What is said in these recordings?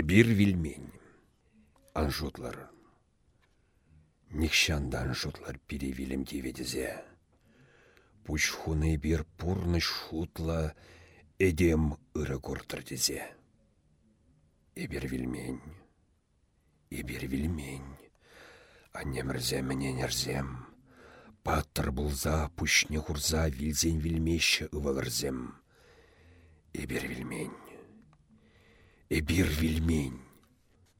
Эбир вилмень. Анжутлар. Нихшандан шутлар пире вилім деведізе. Пуч хуны бир пурны шутла эдем ыры куртырдезе. Эбир вилмень. Эбир вилмень. Аннемірзе менен ерзем. Паттыр бұлза, пүшне хурза вилзен вилмеші ывалырзем. Эбир вилмень. Эбир вилмень.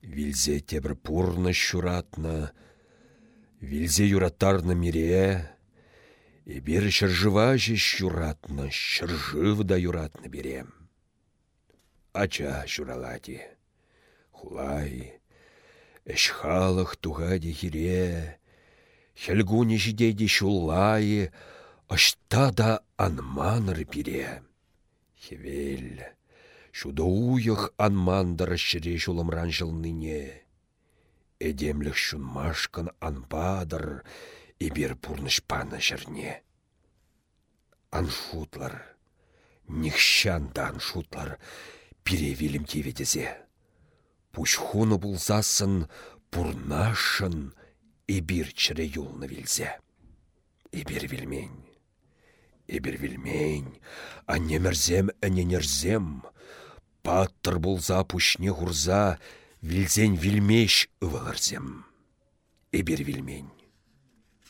Вилзе тебір пурны шуратна, Вилзе юратарна мире, Эбир шыржыва же шуратна, Шыржыв да юратна берем. Ача шуралати. Хулай, Эш халық туғади хире, Хелгуни жидейді шуллайы, Ашта да анманыр бире. Хевел, Шуда уйық анмандыр шыре шулымран жылныне. Эдемлік шунмашкан анбадыр, Ибір пурнышпаны жырне. Аншутлар, нихшанда аншутлар, пиревилім кеветезе. Пушхуны булзасын пурнашын, Ибір чыре юлны вилзе. Ибір вилмень. Ибір вилмень, аннемерзем әненерзем, Паттыр булза пушне хурза, Вилзен вилмеш ываларзем. Эбир вилмень.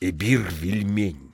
Эбир вилмень.